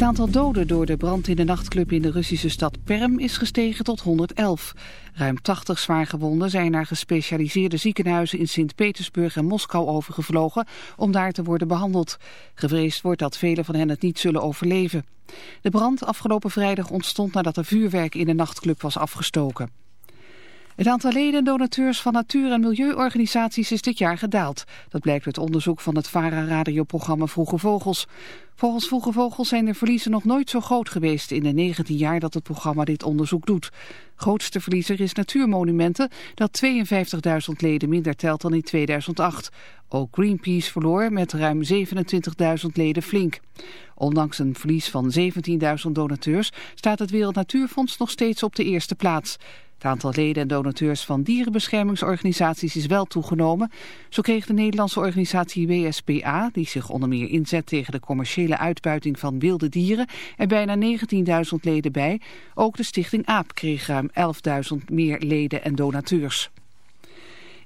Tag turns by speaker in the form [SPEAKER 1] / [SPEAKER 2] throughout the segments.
[SPEAKER 1] Het aantal doden door de brand in de nachtclub in de Russische stad Perm is gestegen tot 111. Ruim 80 zwaargewonden zijn naar gespecialiseerde ziekenhuizen in Sint-Petersburg en Moskou overgevlogen om daar te worden behandeld. Gevreesd wordt dat velen van hen het niet zullen overleven. De brand afgelopen vrijdag ontstond nadat er vuurwerk in de nachtclub was afgestoken. Het aantal leden en donateurs van natuur- en milieuorganisaties is dit jaar gedaald. Dat blijkt uit onderzoek van het VARA-radioprogramma Vroege Vogels. Volgens Vroege Vogels zijn de verliezen nog nooit zo groot geweest in de 19 jaar dat het programma dit onderzoek doet. Grootste verliezer is Natuurmonumenten, dat 52.000 leden minder telt dan in 2008. Ook Greenpeace verloor met ruim 27.000 leden flink. Ondanks een verlies van 17.000 donateurs staat het Wereld Natuurfonds nog steeds op de eerste plaats. Het aantal leden en donateurs van dierenbeschermingsorganisaties is wel toegenomen. Zo kreeg de Nederlandse organisatie WSPA, die zich onder meer inzet tegen de commerciële uitbuiting van wilde dieren, er bijna 19.000 leden bij. Ook de stichting AAP kreeg ruim 11.000 meer leden en donateurs.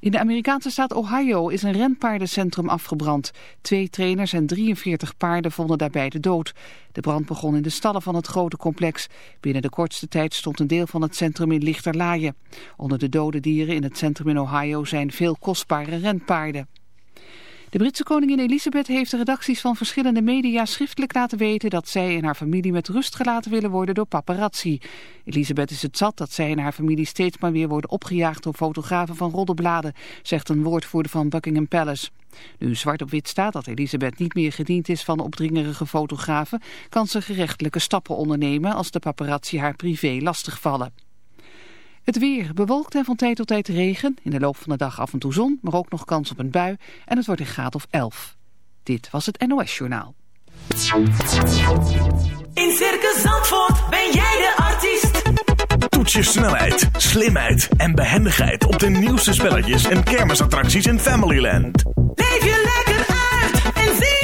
[SPEAKER 1] In de Amerikaanse staat Ohio is een renpaardencentrum afgebrand. Twee trainers en 43 paarden vonden daarbij de dood. De brand begon in de stallen van het grote complex. Binnen de kortste tijd stond een deel van het centrum in lichterlaaien. Onder de dode dieren in het centrum in Ohio zijn veel kostbare renpaarden. De Britse koningin Elisabeth heeft de redacties van verschillende media schriftelijk laten weten dat zij en haar familie met rust gelaten willen worden door paparazzi. Elisabeth is het zat dat zij en haar familie steeds maar weer worden opgejaagd door fotografen van roddelbladen, zegt een woordvoerder van Buckingham Palace. Nu zwart op wit staat dat Elisabeth niet meer gediend is van opdringerige fotografen, kan ze gerechtelijke stappen ondernemen als de paparazzi haar privé lastigvallen. Het weer bewolkt en van tijd tot tijd regen. In de loop van de dag af en toe zon, maar ook nog kans op een bui. En het wordt een graad of 11. Dit was het NOS Journaal.
[SPEAKER 2] In Circus Zandvoort ben jij de artiest.
[SPEAKER 3] Toets je snelheid, slimheid en behendigheid op de nieuwste spelletjes en kermisattracties in Familyland.
[SPEAKER 2] Leef je lekker uit en zie.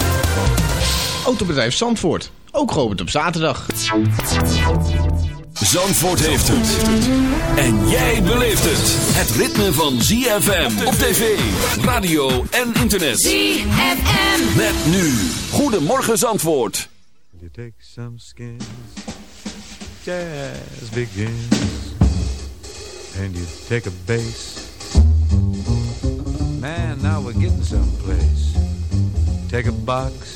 [SPEAKER 4] Autobedrijf Zandvoort, ook geopend op zaterdag.
[SPEAKER 5] Zandvoort heeft het. En jij beleeft het. Het ritme van ZFM op tv, radio en internet.
[SPEAKER 6] ZFM.
[SPEAKER 5] Met nu. Goedemorgen Zandvoort.
[SPEAKER 7] You take some skins, jazz begins, and you take a bass. Man, now we're getting someplace. Take a box,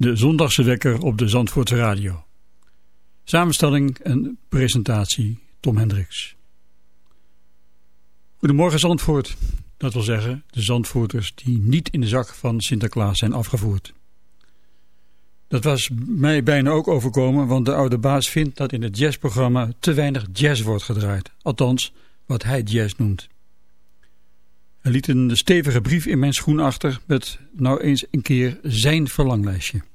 [SPEAKER 6] De zondagse wekker op de Zandvoortse Radio. Samenstelling en presentatie Tom Hendricks. Goedemorgen Zandvoort. Dat wil zeggen de Zandvoorters die niet in de zak van Sinterklaas zijn afgevoerd. Dat was mij bijna ook overkomen, want de oude baas vindt dat in het jazzprogramma te weinig jazz wordt gedraaid. Althans, wat hij jazz noemt. Hij liet een stevige brief in mijn schoen achter met nou eens een keer zijn verlanglijstje.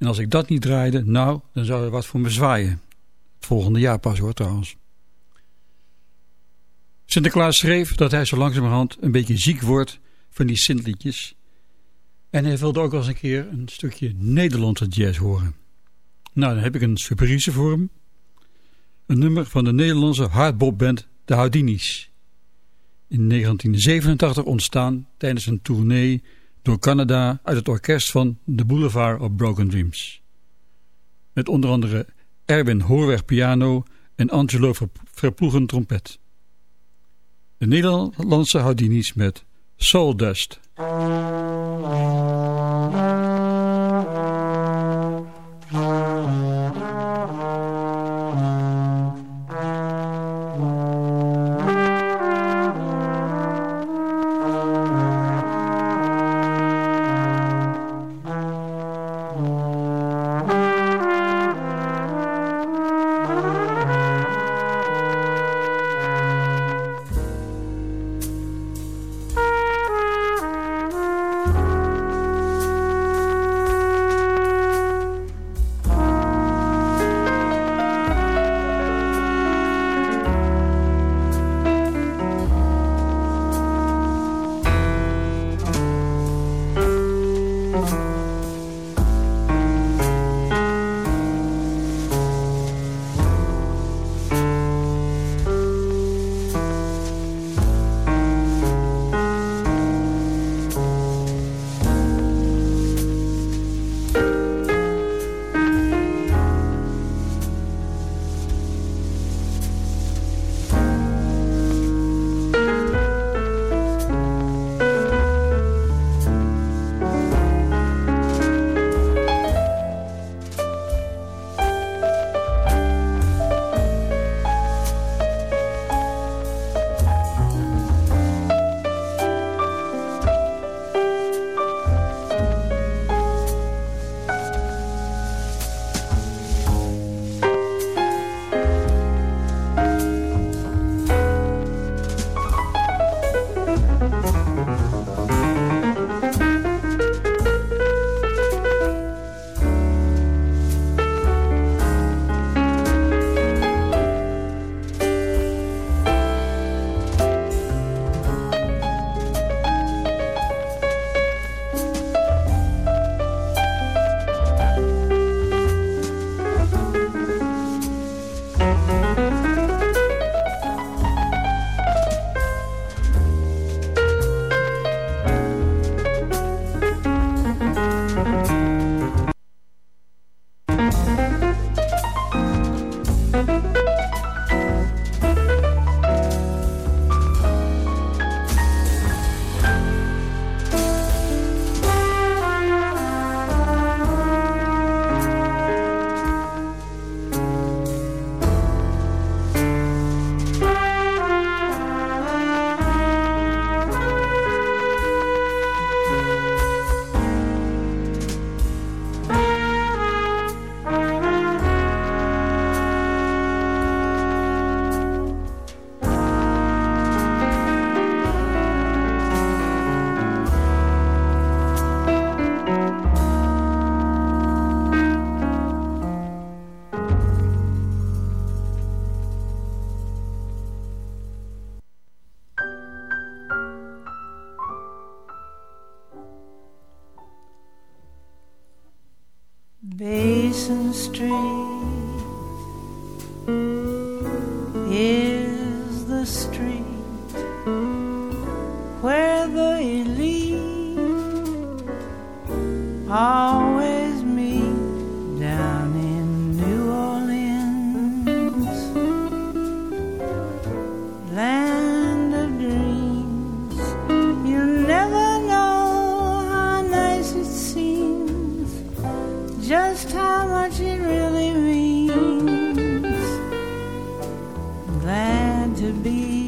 [SPEAKER 6] En als ik dat niet draaide, nou, dan zou er wat voor me zwaaien. Het volgende jaar pas hoor trouwens. Sinterklaas schreef dat hij zo langzamerhand een beetje ziek wordt van die Sintliedjes. En hij wilde ook wel eens een keer een stukje Nederlandse jazz horen. Nou, dan heb ik een surprise voor hem. Een nummer van de Nederlandse hardbopband De Houdinis in 1987 ontstaan tijdens een tournee door Canada uit het orkest van The Boulevard of Broken Dreams. Met onder andere Erwin Hoorweg piano en Angelo Verploegen trompet. De Nederlandse Houdinis met Soul Dust.
[SPEAKER 8] Basin just how much it really means. Glad to be,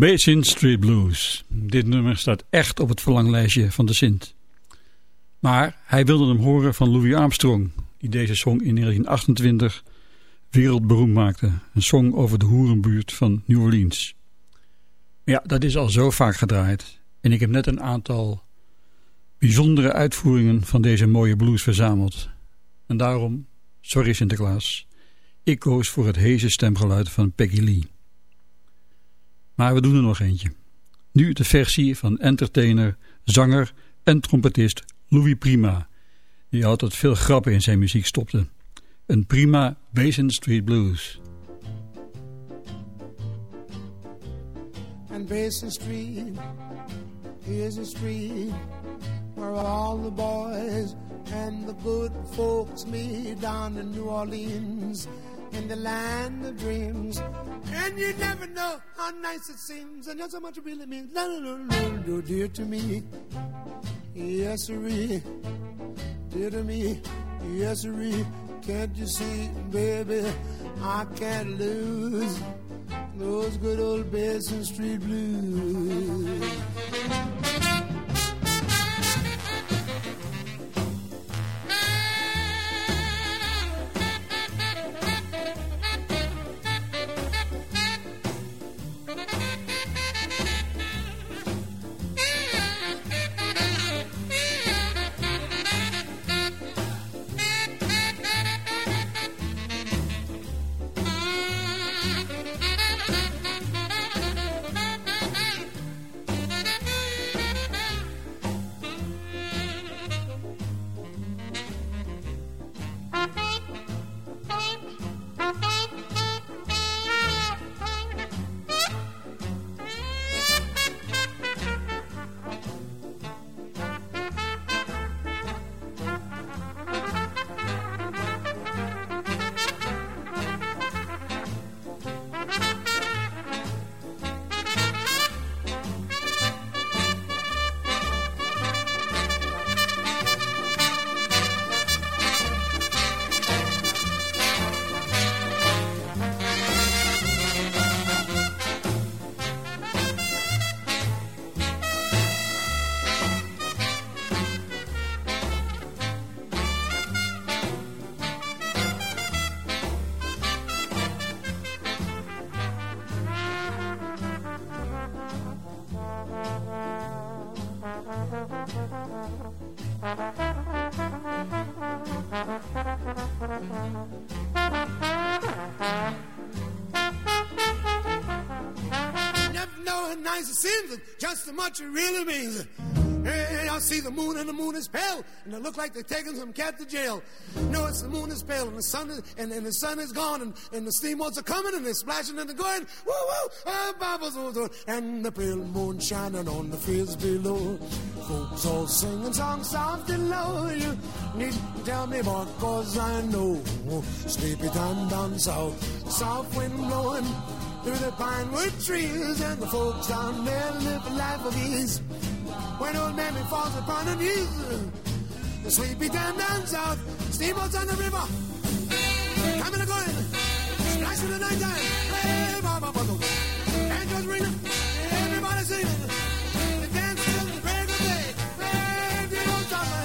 [SPEAKER 8] Basin Street Blues.
[SPEAKER 6] Dit nummer staat echt op het verlanglijstje van de Sint. Maar hij wilde hem horen van Louis Armstrong, die deze song in 1928 wereldberoemd maakte. Een song over de hoerenbuurt van New Orleans. Ja, dat is al zo vaak gedraaid. En ik heb net een aantal bijzondere uitvoeringen van deze mooie blues verzameld. En daarom, sorry Sinterklaas, ik koos voor het heese stemgeluid van Peggy Lee. Maar we doen er nog eentje. Nu de versie van entertainer, zanger en trompetist Louis Prima. Die altijd veel grappen in zijn muziek stopte. Een prima Basin Street Blues.
[SPEAKER 9] and Basin Street is a street where all the boys and the good folks meet down in New Orleans in the land of dreams. And you never know how nice it seems, and that's how much it really means. No, no, no, no, dear to me, yes, sirree, dear to me, yes, sirree. Can't you see, baby, I can't lose those good old Basin Street blues. Just much it really means. Hey, I see the moon and the moon is pale, and it look like they're taking some cat to jail. No, it's the moon is pale, and the sun is, and, and the sun is gone, and, and the steamboats are coming, and they're splashing and they're going, woo woo, bubbles, woo, woo, and the pale moon shining on the fields below. Folks all singing songs soft and low. You need to tell me more, cause I know sleepy time down south, soft wind blowing through the pine wood trees, and the folks down there live a life of ease. When old mammy falls upon her knees, the sleepy time down south, steamboats on the river, coming and going, splash in the night time. Hey, mama, mama, banjos ringing, everybody singing, the dance till the break of day. Hey, dear old summer,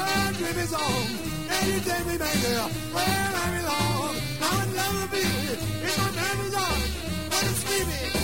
[SPEAKER 9] our dream is on. Any day we make it, where I belong. I would love to be if my time was on.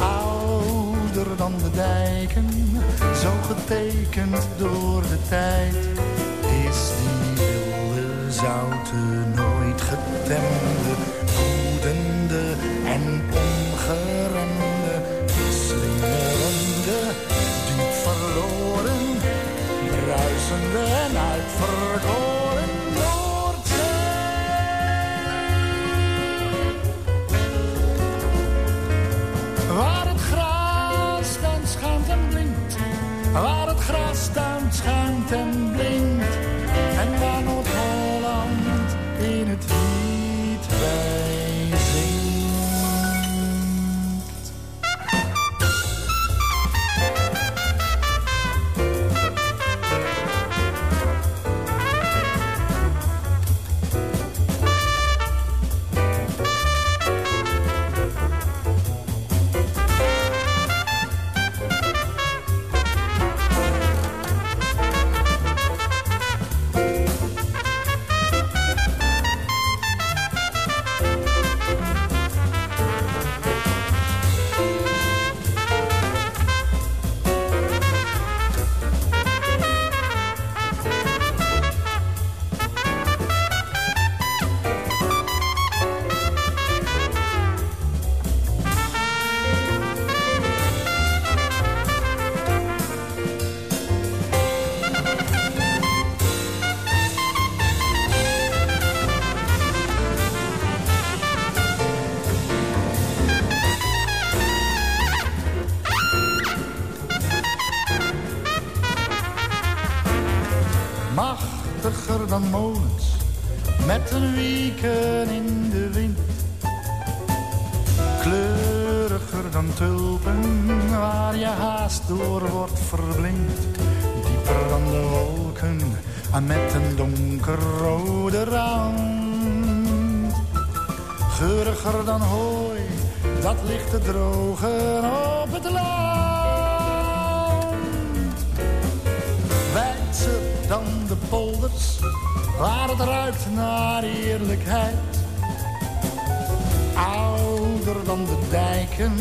[SPEAKER 10] Ouder dan de dijken, zo getekend door de tijd. Is die wilde zoute nooit getemde, waar het ruikt naar eerlijkheid. Ouder dan de dijken,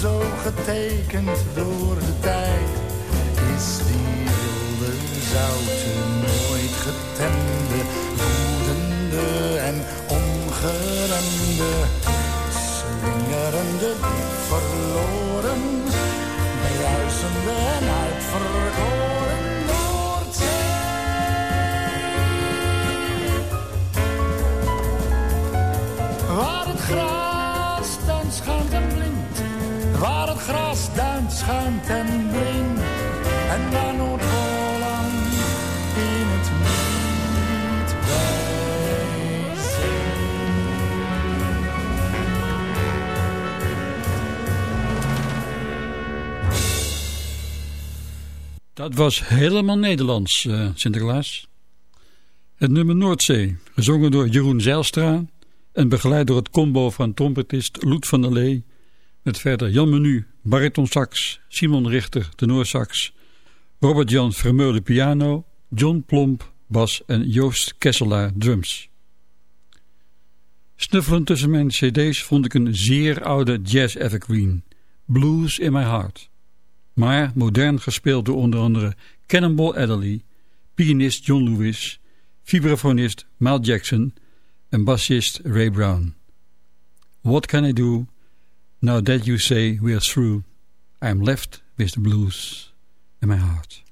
[SPEAKER 10] zo getekend door de tijd. Is die wilde zoute, nooit getemde, schuimt en blinkt, en waar Noord-Holland in het niet
[SPEAKER 6] Dat was helemaal Nederlands, eh, Sinterklaas. Het nummer Noordzee, gezongen door Jeroen Zijlstra en begeleid door het combo van trompetist Loet van der Lee, met verder Jan Menu, baritonsax, Simon Richter, tenorsax, Robert-Jan Vermeulen piano, John Plomp bas en Joost Kesselaar drums. Snuffelend tussen mijn cd's vond ik een zeer oude jazz evergreen, Blues in My Heart. Maar modern gespeeld door onder andere Cannonball Adderley, pianist John Lewis, vibrafonist Mal Jackson en bassist Ray Brown. What can I do now that you say we are through? I'm left with the blues in my heart.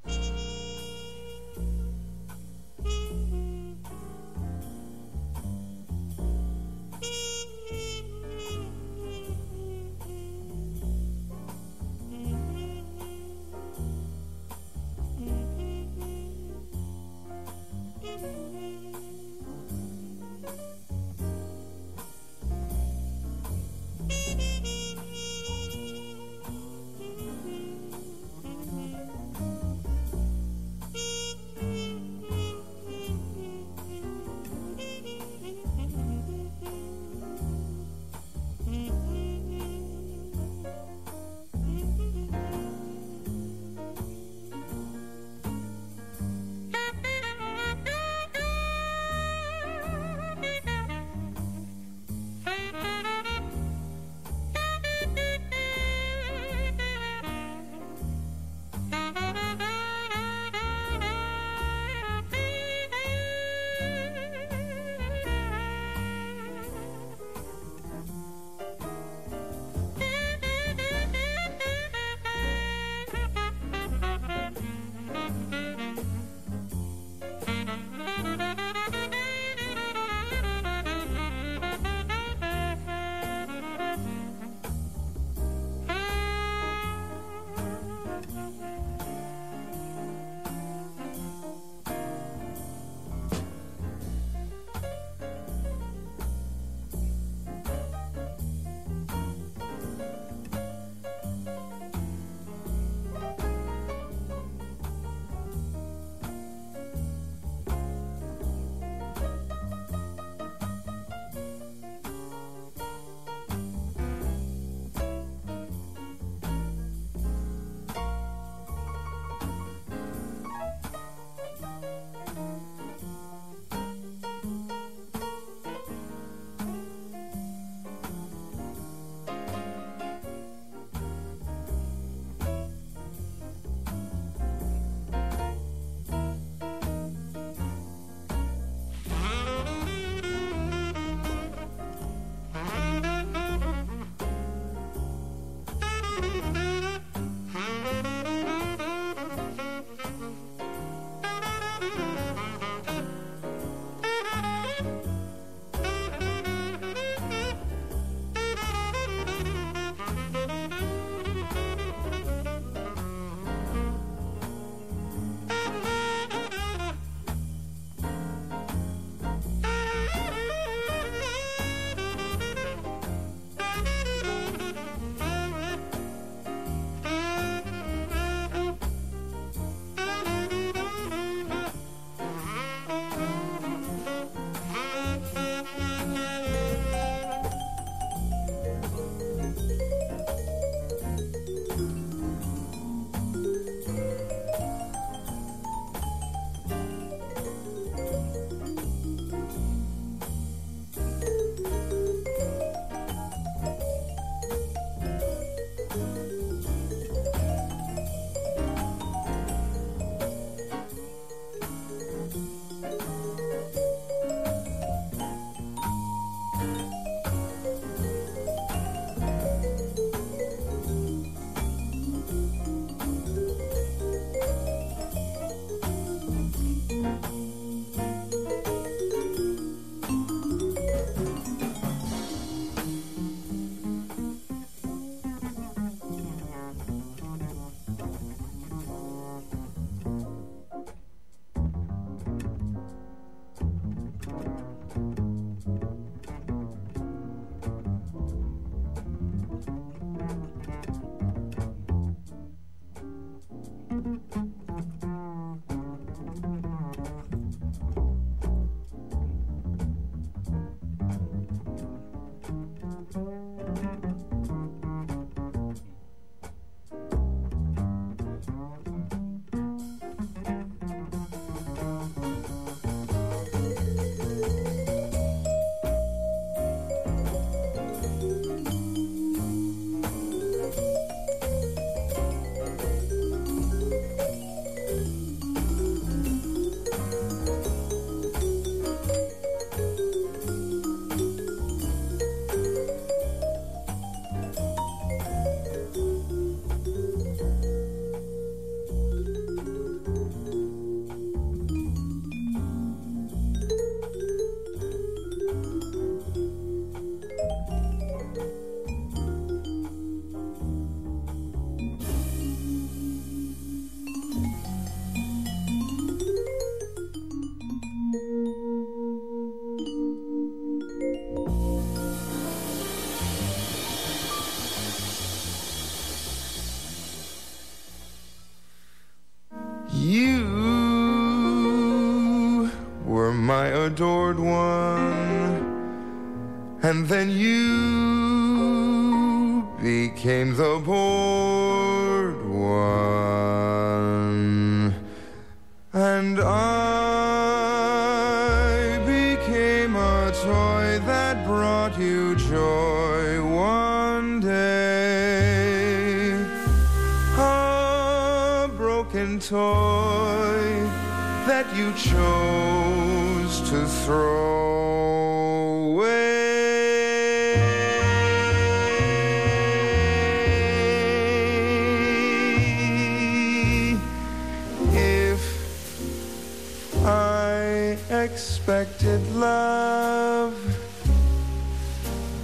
[SPEAKER 11] Expected love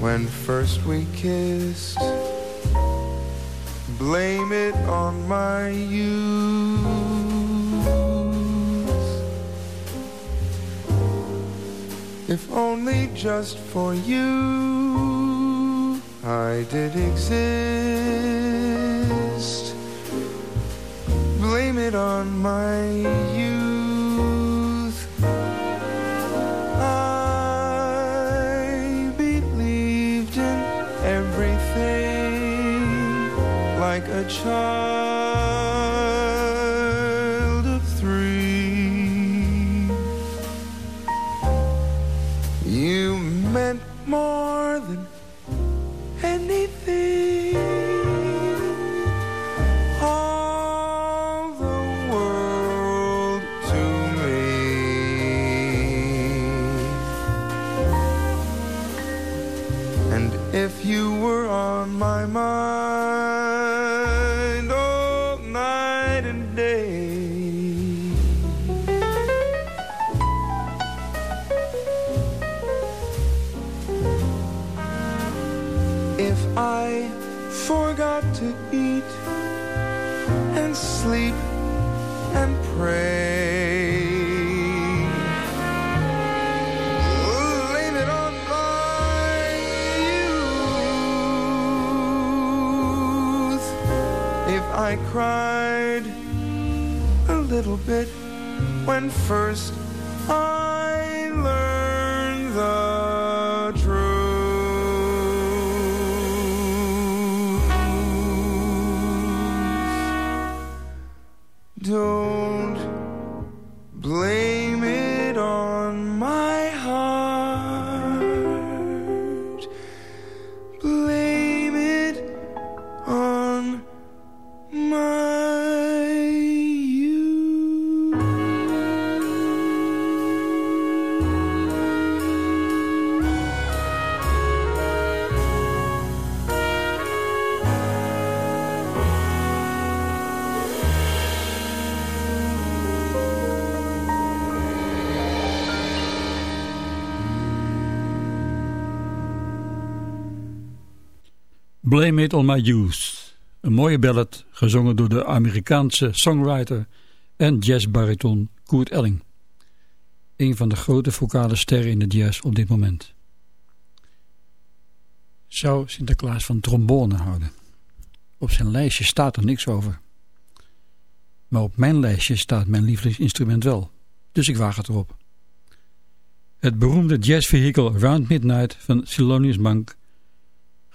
[SPEAKER 11] when first we kissed, blame it on my youth. If only just for you I did exist. Blame it on my youth. shine. First I learned the truth. Don't Blame It On My Youth.
[SPEAKER 6] Een mooie ballad gezongen door de Amerikaanse songwriter en jazzbariton Kurt Elling. Een van de grote vocale sterren in de jazz op dit moment. Zou Sinterklaas van trombone houden? Op zijn lijstje staat er niks over. Maar op mijn lijstje staat mijn lievelingsinstrument wel. Dus ik waag het erop. Het beroemde jazzvehikel Round Midnight van Thelonious Monk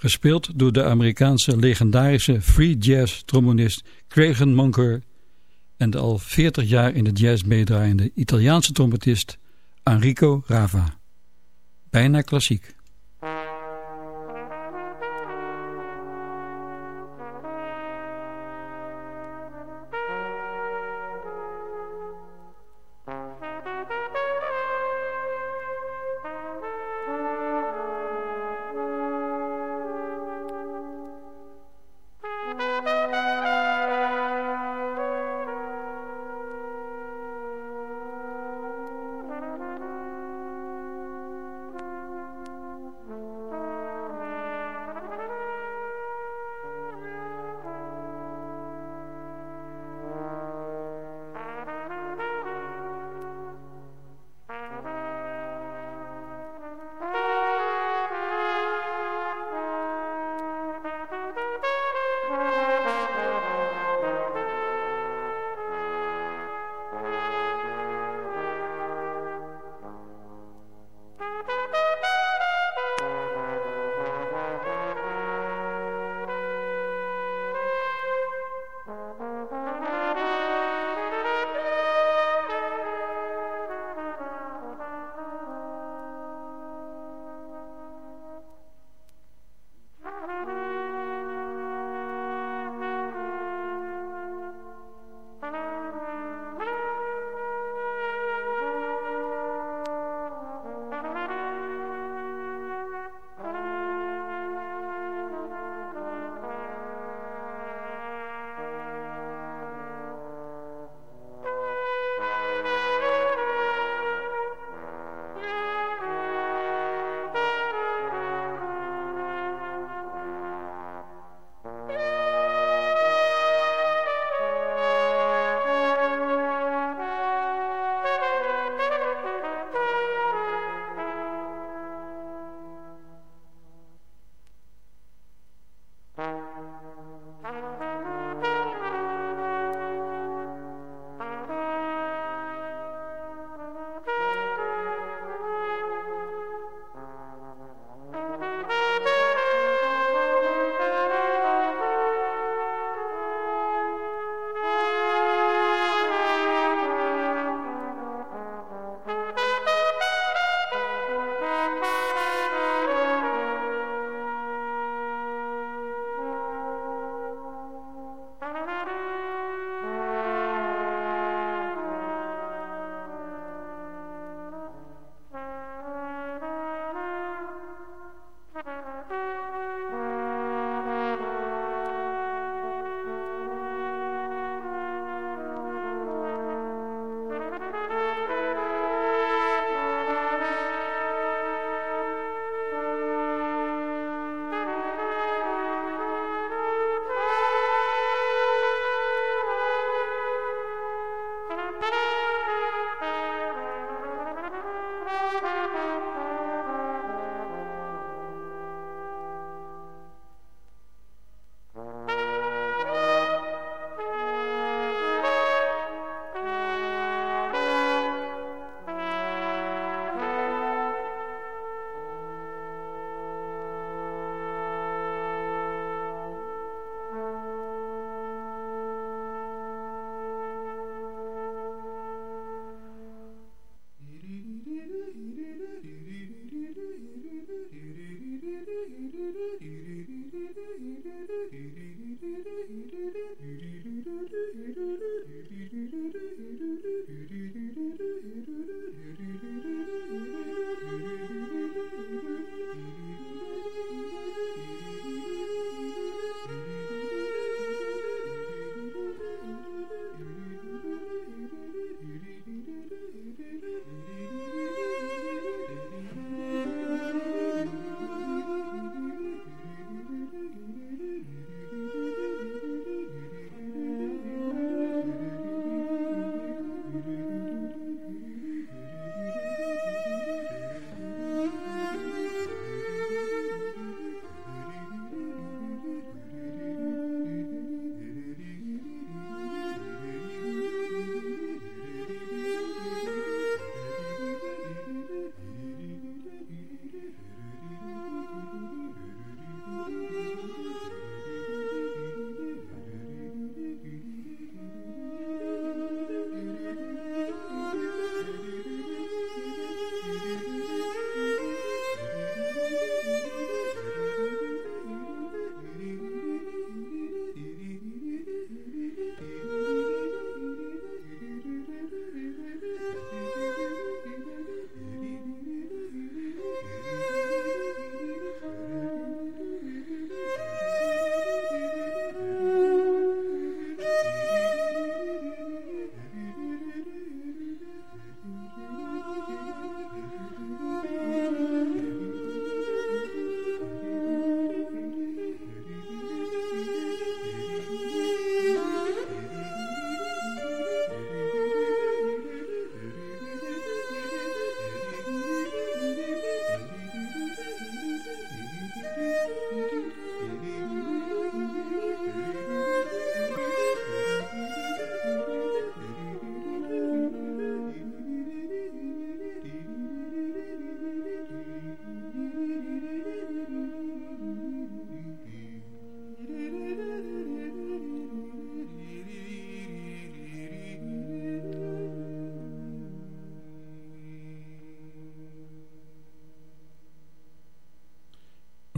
[SPEAKER 6] gespeeld door de Amerikaanse legendarische free jazz trombonist Craig Monker en de al 40 jaar in de jazz meedraaiende Italiaanse trompetist Enrico Rava. Bijna klassiek.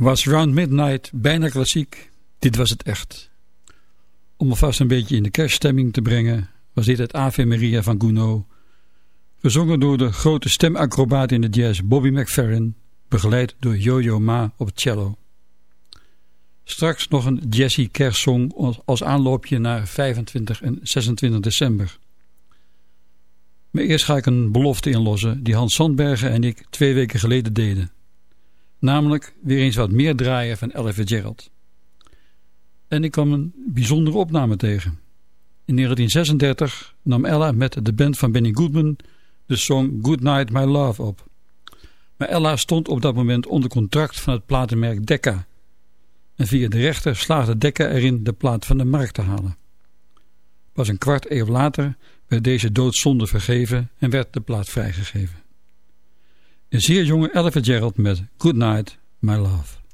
[SPEAKER 6] Was Round Midnight bijna klassiek? Dit was het echt. Om alvast een beetje in de kerststemming te brengen, was dit het Ave Maria van Gounod. Gezongen door de grote stemacrobaat in de jazz Bobby McFerrin, begeleid door Yo-Yo Ma op cello. Straks nog een jazzy kerstsong als aanloopje naar 25 en 26 december. Maar eerst ga ik een belofte inlossen die Hans Sandbergen en ik twee weken geleden deden. Namelijk weer eens wat meer draaien van Ella Fitzgerald. En ik kwam een bijzondere opname tegen. In 1936 nam Ella met de band van Benny Goodman de song Good Night My Love op. Maar Ella stond op dat moment onder contract van het platenmerk Decca. En via de rechter slaagde Decca erin de plaat van de markt te halen. Pas een kwart eeuw later werd deze doodzonde vergeven en werd de plaat vrijgegeven. Een zeer jonge Ella Fitzgerald met Good Night, My Love.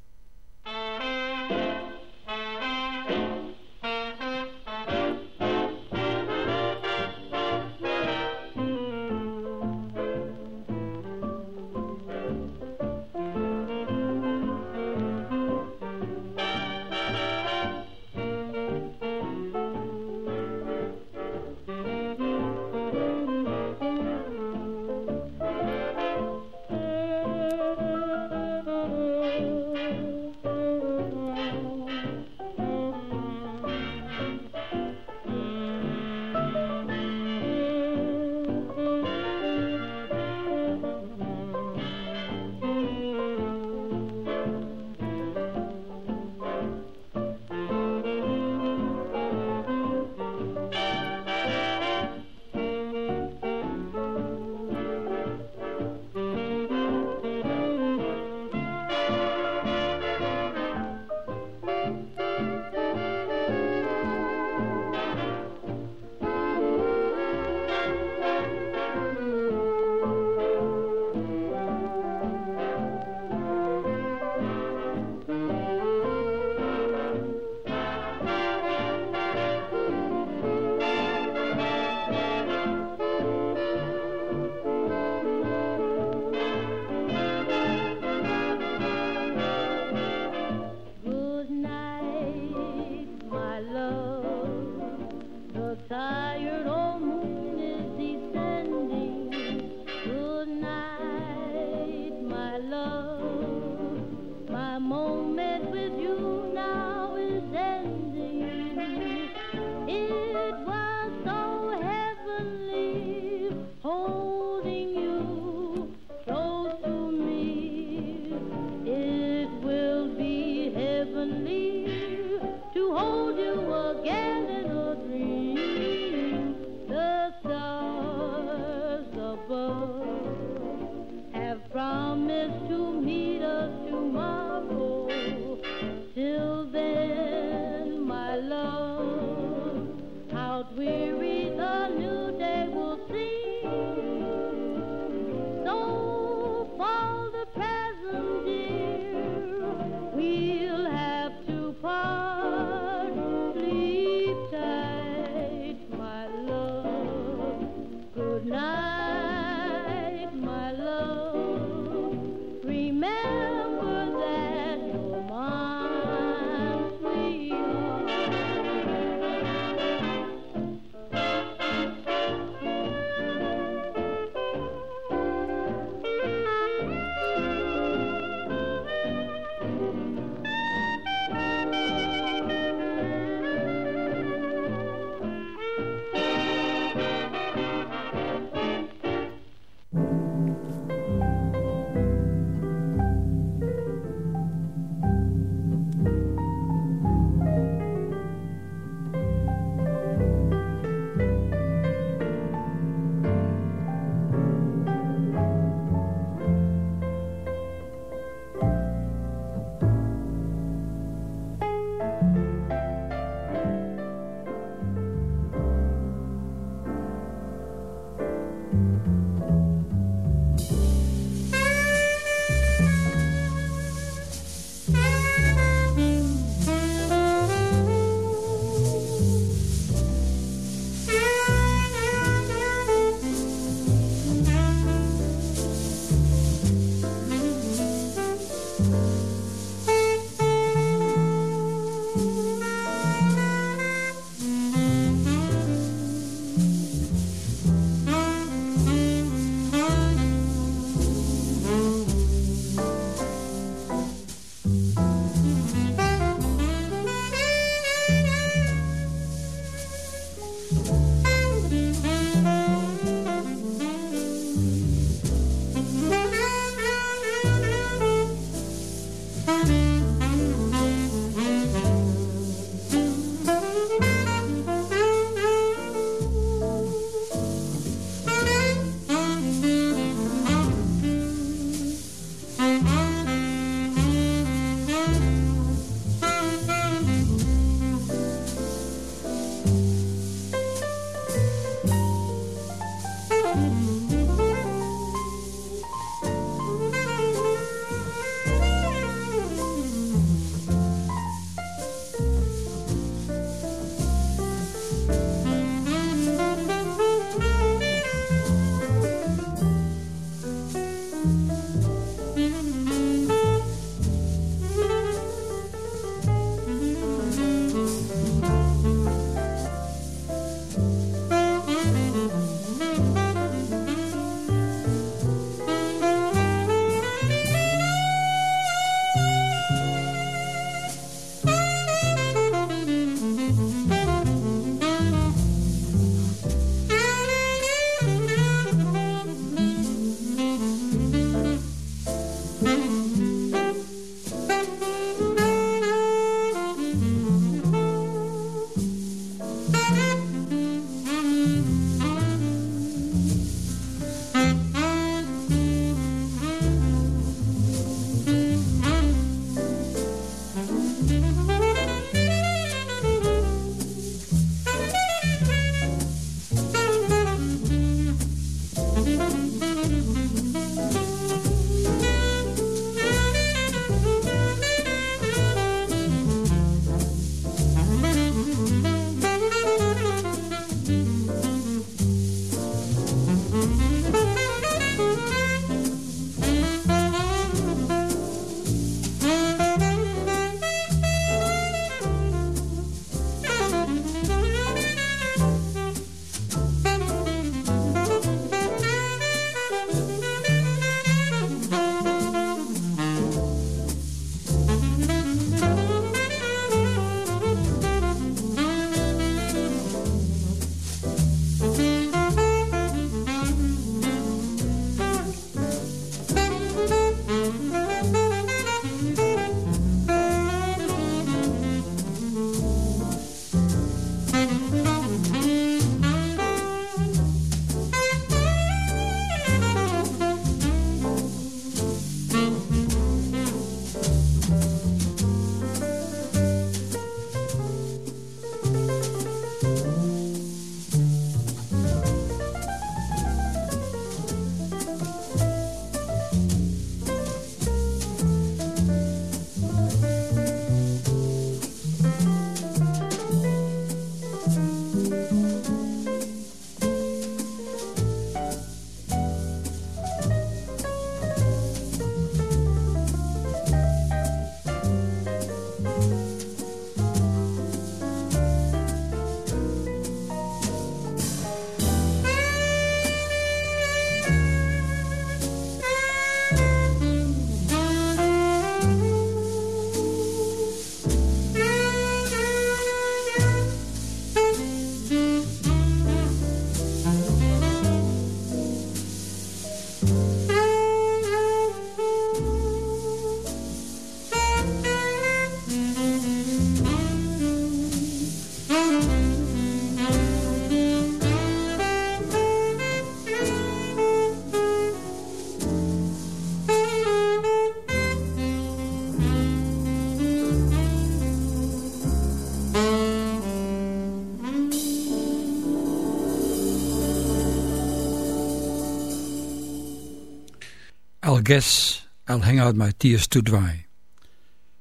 [SPEAKER 6] Guess I'll hang out my tears to dry.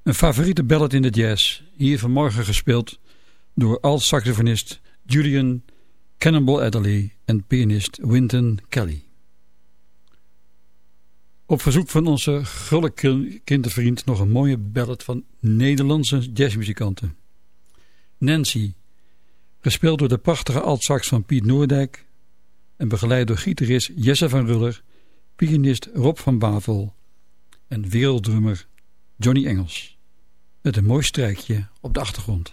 [SPEAKER 6] Een favoriete ballad in de jazz, hier vanmorgen gespeeld door alt-saxofonist Julian Cannonball Adderley en pianist Wynton Kelly. Op verzoek van onze gulle kindervriend nog een mooie ballad van Nederlandse jazzmuzikanten. Nancy, gespeeld door de prachtige altsax van Piet Noordijk en begeleid door gitarist Jesse van Ruller, pianist Rob van Bavel en werelddrummer Johnny Engels. Met een mooi strijkje op de achtergrond.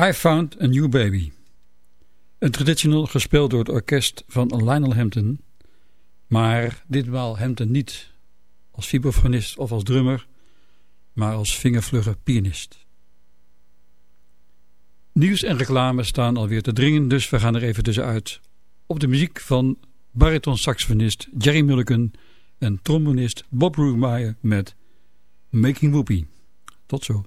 [SPEAKER 6] I Found a New Baby. Een traditional gespeeld door het orkest van Lionel Hampton. Maar ditmaal Hampton niet als vibrafonist of als drummer, maar als vingervlugge pianist. Nieuws en reclame staan alweer te dringen, dus we gaan er even tussenuit. Op de muziek van bariton-saxofonist Jerry Mulliken en trombonist Bob Roegmeijer met Making Whoopie. Tot zo.